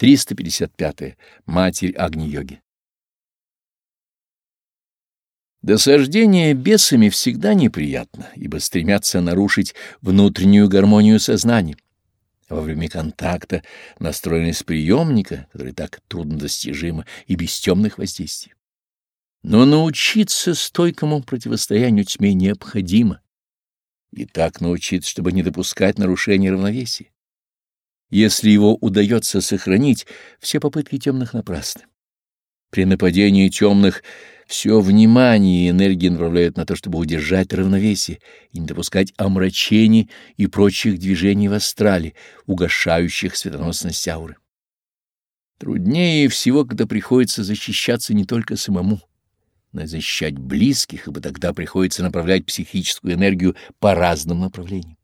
355. -е. Матерь Агни-йоги. Досаждение бесами всегда неприятно, ибо стремятся нарушить внутреннюю гармонию сознания. Во время контакта настроенность приемника, который так трудно достижима, и без темных воздействий. Но научиться стойкому противостоянию тьме необходимо. И так научиться, чтобы не допускать нарушения равновесия. Если его удается сохранить, все попытки темных напрасны. При нападении темных все внимание и энергии направляют на то, чтобы удержать равновесие и не допускать омрачений и прочих движений в астрале, угошающих светоносность ауры. Труднее всего, когда приходится защищаться не только самому, но и защищать близких, ибо тогда приходится направлять психическую энергию по разным направлениям.